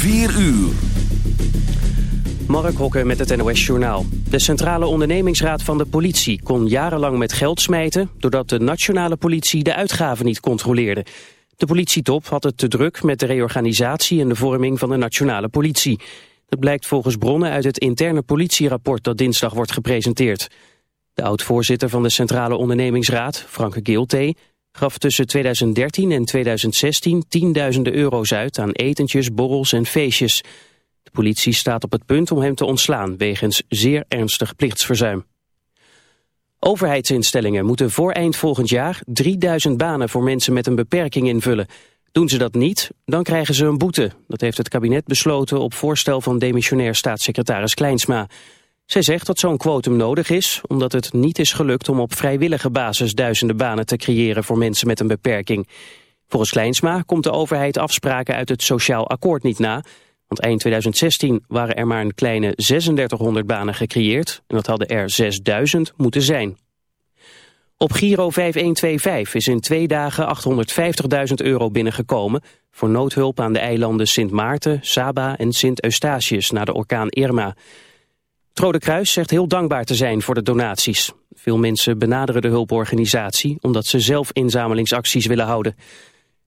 4 uur. Mark Hokke met het NOS Journaal. De Centrale Ondernemingsraad van de politie kon jarenlang met geld smijten... doordat de nationale politie de uitgaven niet controleerde. De politietop had het te druk met de reorganisatie en de vorming van de nationale politie. Dat blijkt volgens bronnen uit het interne politierapport dat dinsdag wordt gepresenteerd. De oud-voorzitter van de Centrale Ondernemingsraad, Franke Gilte, gaf tussen 2013 en 2016 tienduizenden euro's uit aan etentjes, borrels en feestjes. De politie staat op het punt om hem te ontslaan wegens zeer ernstig plichtsverzuim. Overheidsinstellingen moeten voor eind volgend jaar 3000 banen voor mensen met een beperking invullen. Doen ze dat niet, dan krijgen ze een boete. Dat heeft het kabinet besloten op voorstel van demissionair staatssecretaris Kleinsma. Zij zegt dat zo'n quotum nodig is, omdat het niet is gelukt om op vrijwillige basis duizenden banen te creëren voor mensen met een beperking. Volgens Kleinsma komt de overheid afspraken uit het sociaal akkoord niet na, want eind 2016 waren er maar een kleine 3600 banen gecreëerd en dat hadden er 6000 moeten zijn. Op Giro 5125 is in twee dagen 850.000 euro binnengekomen voor noodhulp aan de eilanden Sint Maarten, Saba en Sint Eustatius na de orkaan Irma. Het Rode Kruis zegt heel dankbaar te zijn voor de donaties. Veel mensen benaderen de hulporganisatie omdat ze zelf inzamelingsacties willen houden.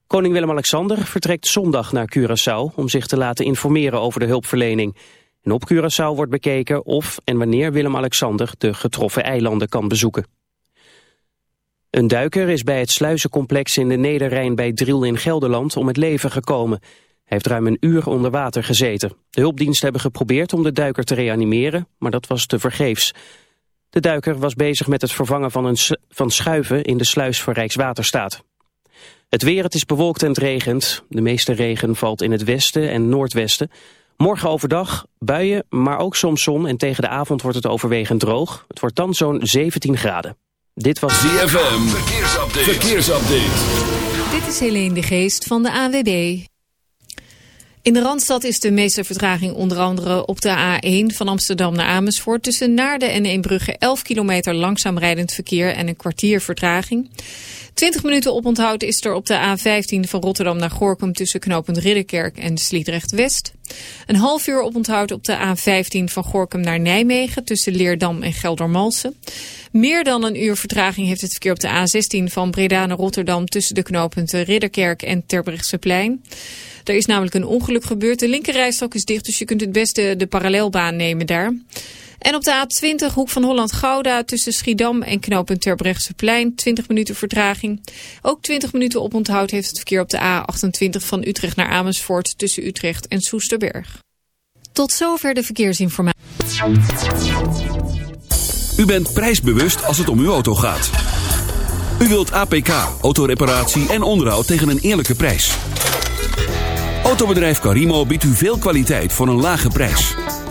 Koning Willem-Alexander vertrekt zondag naar Curaçao om zich te laten informeren over de hulpverlening. En op Curaçao wordt bekeken of en wanneer Willem-Alexander de getroffen eilanden kan bezoeken. Een duiker is bij het sluizencomplex in de Nederrijn bij Driel in Gelderland om het leven gekomen. Hij heeft ruim een uur onder water gezeten. De hulpdiensten hebben geprobeerd om de duiker te reanimeren, maar dat was te vergeefs. De duiker was bezig met het vervangen van, een van schuiven in de sluis voor Rijkswaterstaat. Het weer, het is bewolkt en het regent. De meeste regen valt in het westen en noordwesten. Morgen overdag buien, maar ook soms zon en tegen de avond wordt het overwegend droog. Het wordt dan zo'n 17 graden. Dit was ZFM, verkeersupdate. verkeersupdate. Dit is Helene de Geest van de AWB. In de Randstad is de meeste vertraging onder andere op de A1 van Amsterdam naar Amersfoort. Tussen Naarden en Eembrugge 11 kilometer langzaam rijdend verkeer en een kwartier vertraging. 20 minuten oponthoud is er op de A15 van Rotterdam naar Gorkum tussen knooppunt Ridderkerk en Sliedrecht-West. Een half uur oponthoud op de A15 van Gorkum naar Nijmegen tussen Leerdam en Geldermalsen. Meer dan een uur vertraging heeft het verkeer op de A16 van Breda naar Rotterdam tussen de knooppunten Ridderkerk en Terbrechtseplein. Er is namelijk een ongeluk gebeurd. De linkerrijstok is dicht, dus je kunt het beste de parallelbaan nemen daar. En op de A20, hoek van Holland-Gouda, tussen Schiedam en knooppunt Terbrechtseplein, 20 minuten vertraging. Ook 20 minuten oponthoud heeft het verkeer op de A28 van Utrecht naar Amersfoort, tussen Utrecht en Soesterberg. Tot zover de verkeersinformatie. U bent prijsbewust als het om uw auto gaat. U wilt APK, autoreparatie en onderhoud tegen een eerlijke prijs. Autobedrijf Carimo biedt u veel kwaliteit voor een lage prijs.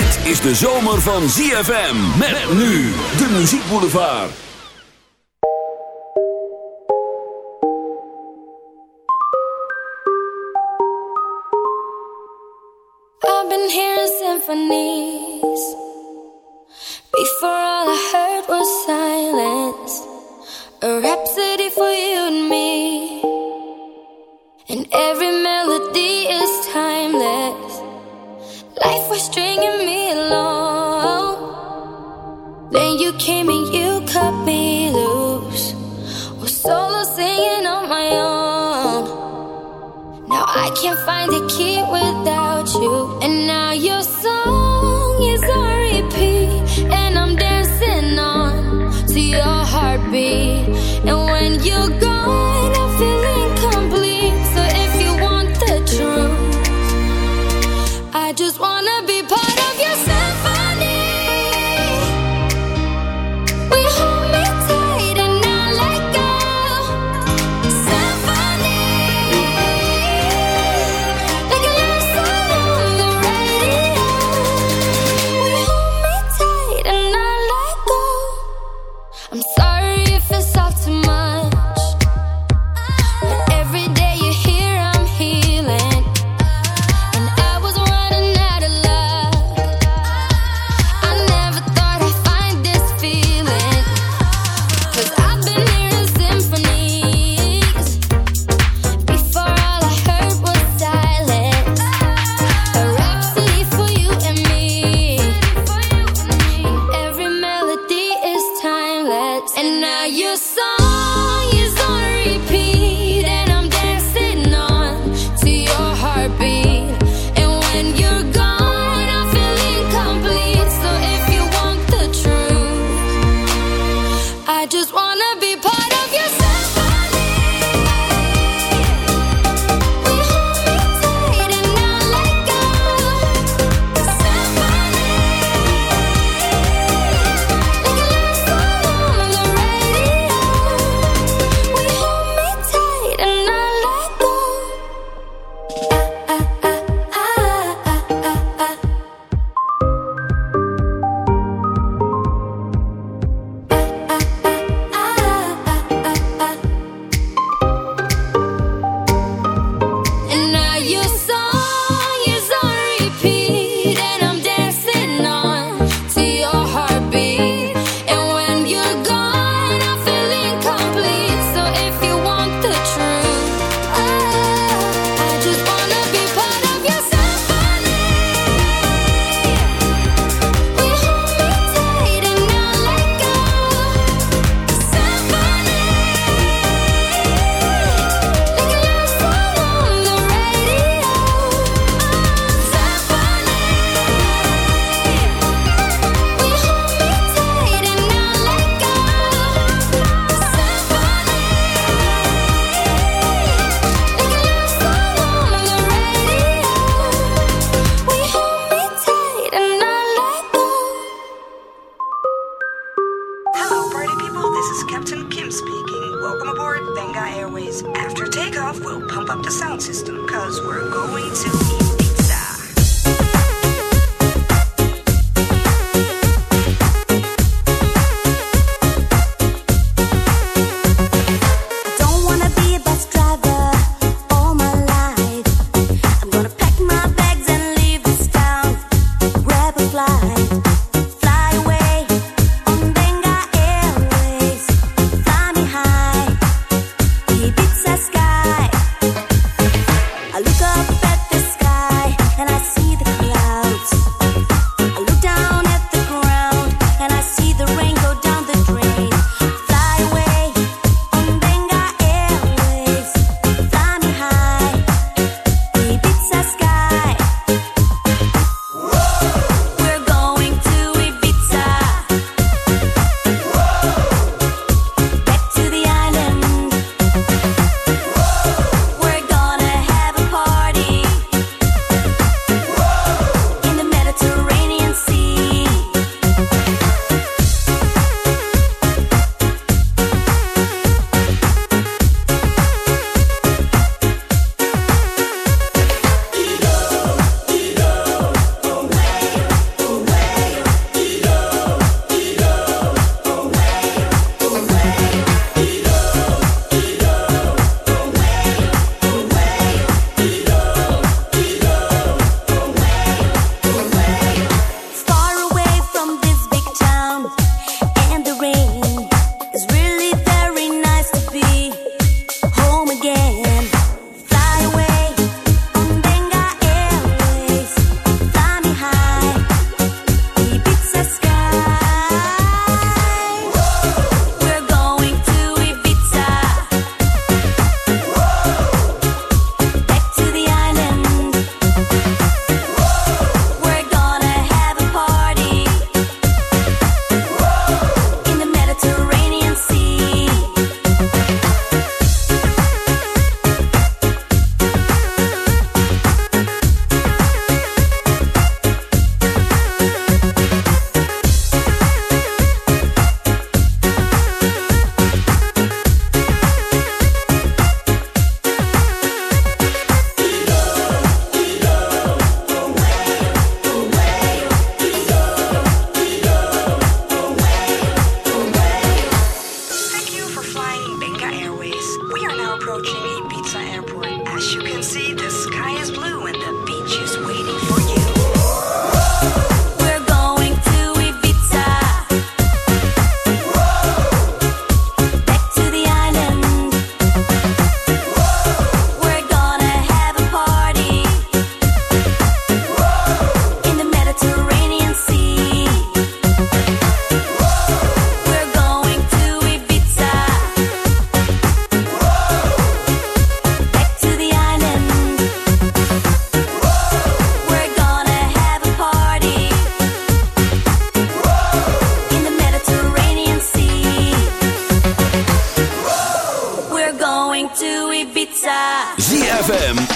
Dit is de zomer van ZFM. Met nu de muziekboulevard. I've been hearing symphonies. Before all I heard was silence. A rhapsody for you and me. And every melody is timeless. Life was stringing me came and you cut me loose. Was solo singing on my own. Now I can't find a key without you. And now you're so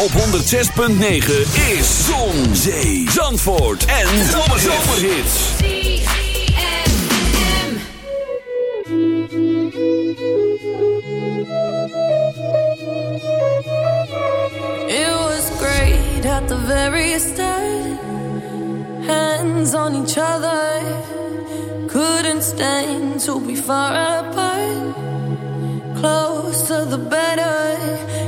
op 106.9 is Zon, Zee, Zandvoort en Zomerhits. It was great at the very start. Hands on each other. Couldn't stand to be far apart. Closer the better.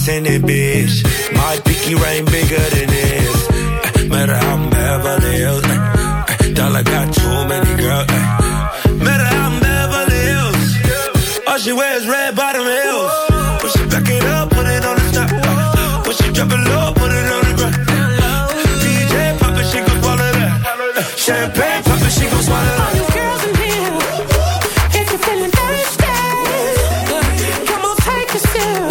wrist and it, bitch. My pinky ring bigger than this. Eh, Matter how I'm Beverly Hills. eh, eh, Dollar got too many girls. Matter how I'm Beverly Hills. All she wears red bottom heels. When she back it up, put it on the top. eh. When she drop it low, put it on the ground. DJ pop it, she gon' swallow that. Champagne pop she gon' swallow that. In if you're feeling thirsty, come on, take a sip,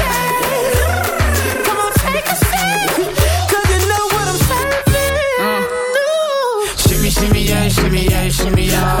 shimmy, yeah,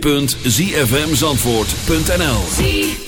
www.zfmzandvoort.nl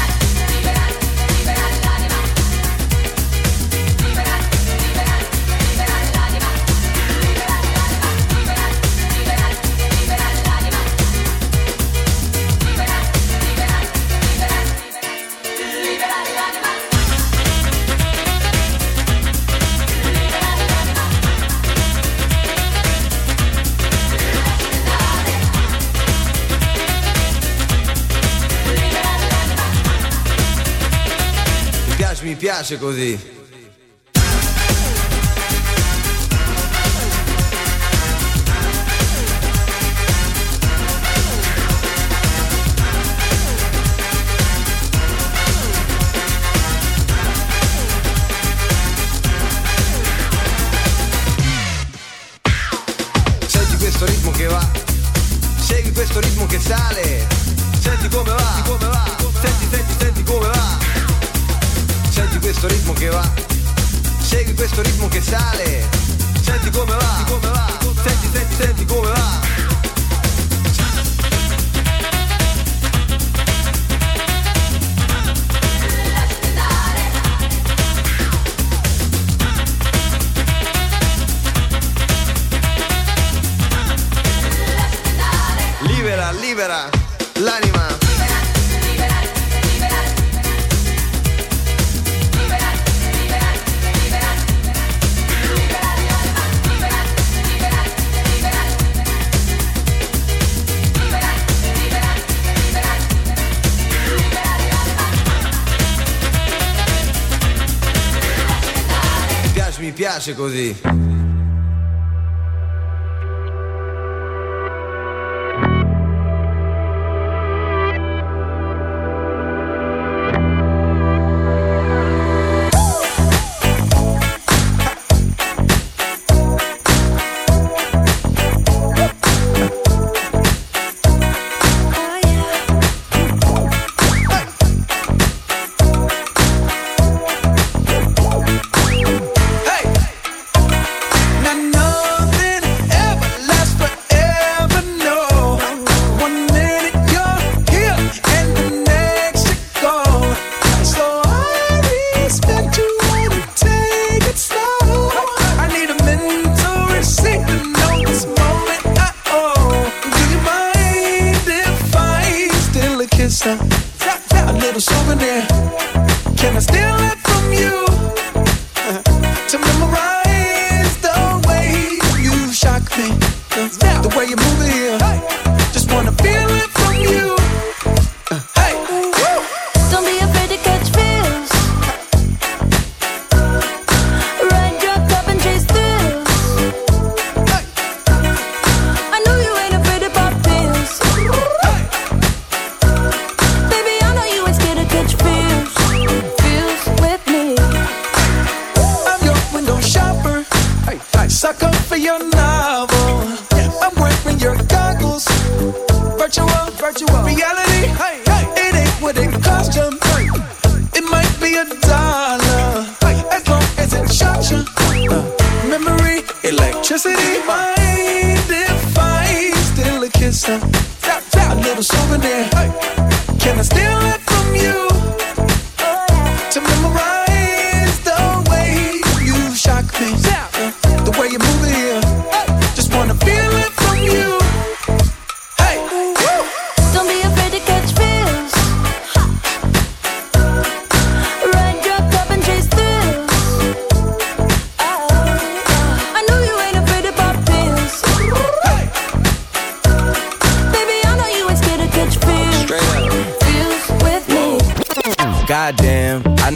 piace così. piace così. Reality. It ain't what it cost you. It might be a dollar. As long as it shot you. Memory, electricity.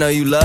Know you love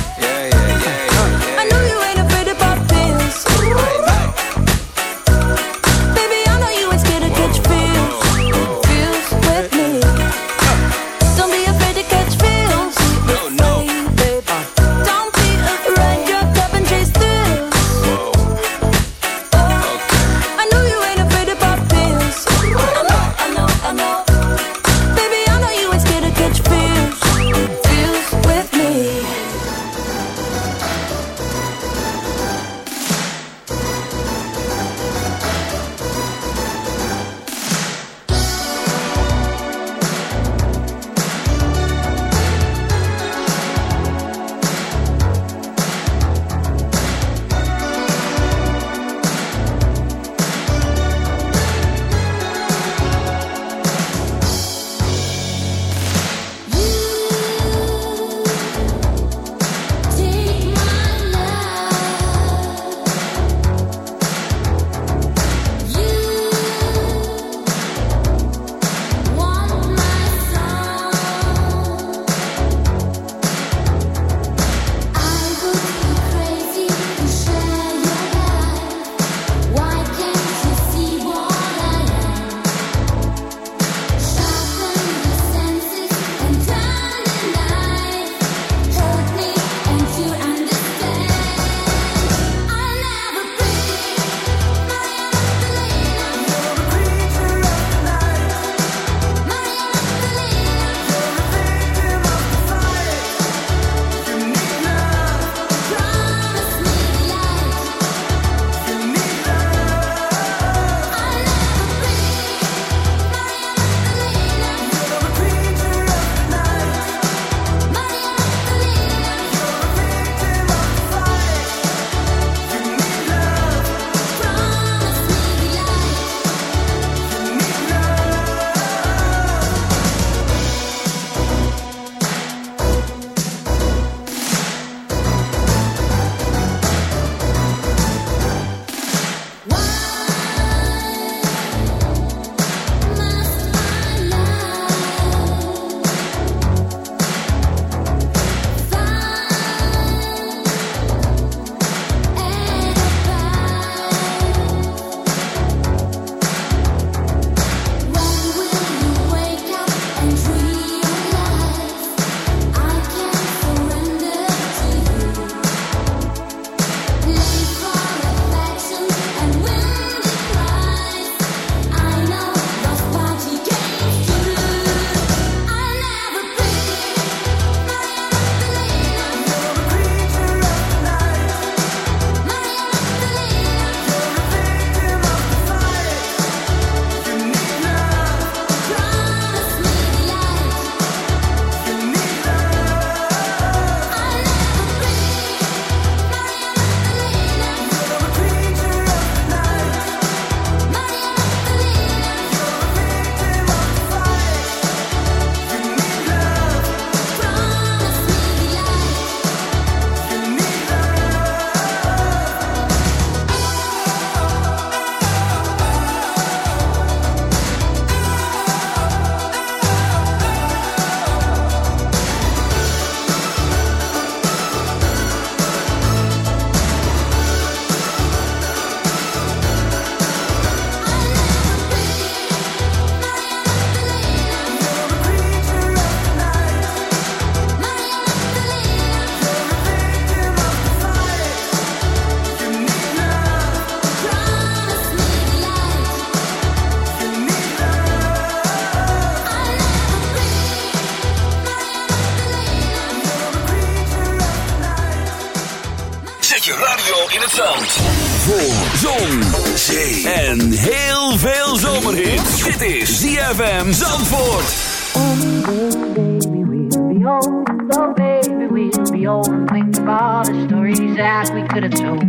zee en heel veel zomerhit. Dit is ZFM Zandvoort. Oh baby, we'll be old. Oh baby, we'll be old. And think of all the stories that we could have told.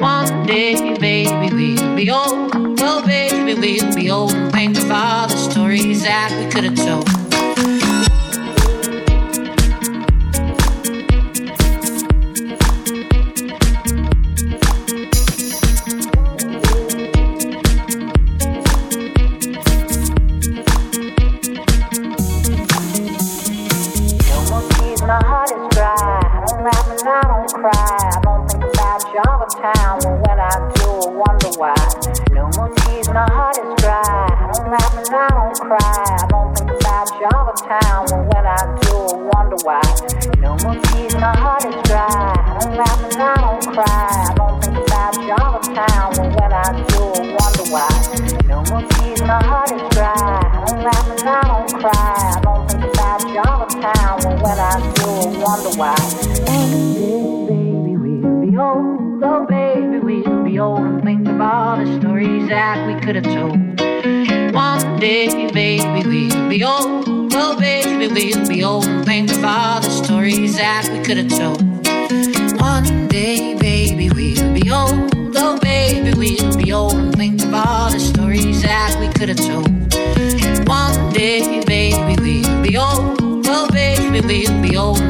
One day, baby, we'll be old. Oh baby, we'll be old. And think of all the stories that we could have told. really the old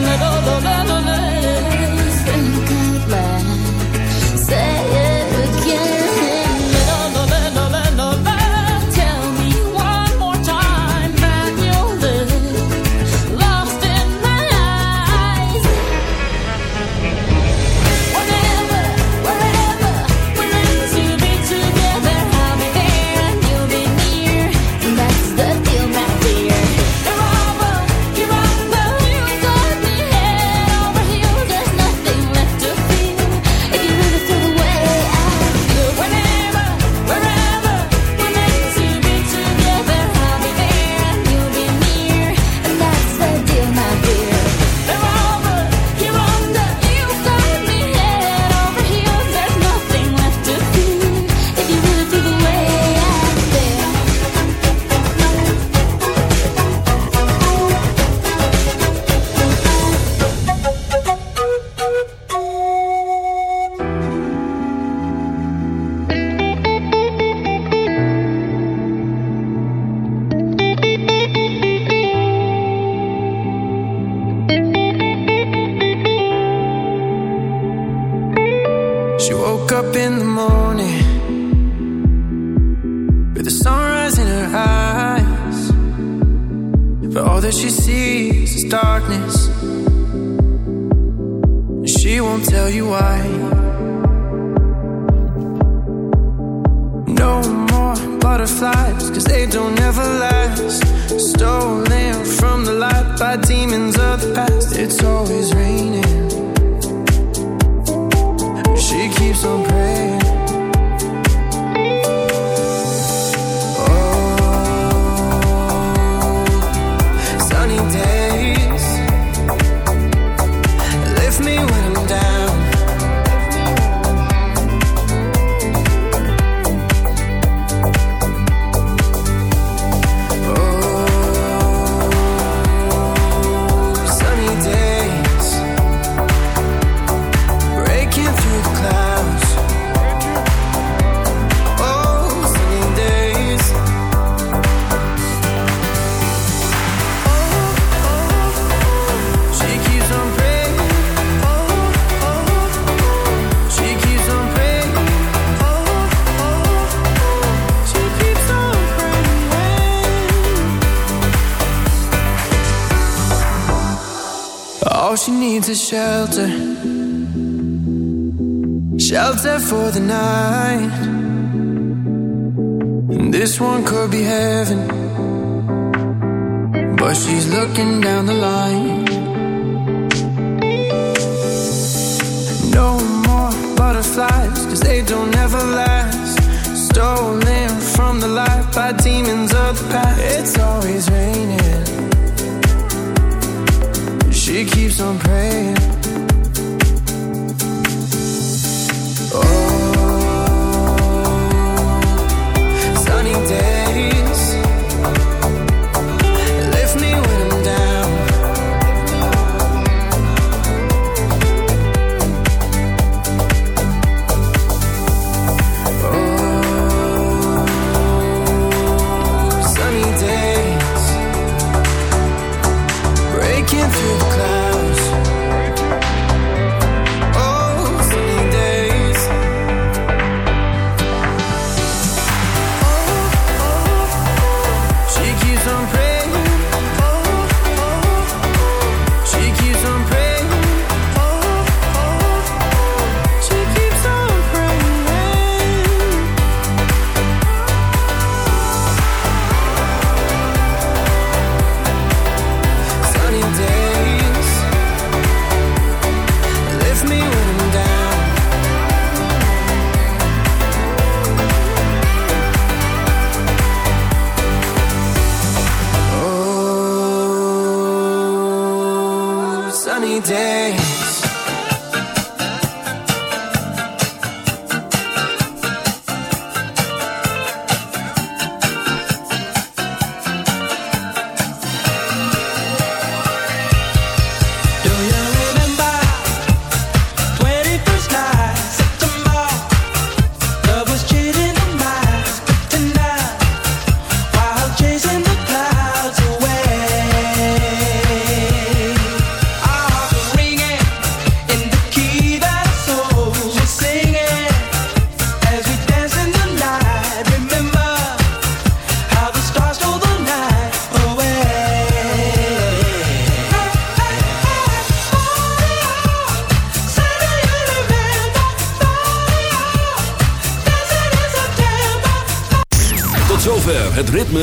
la la la la la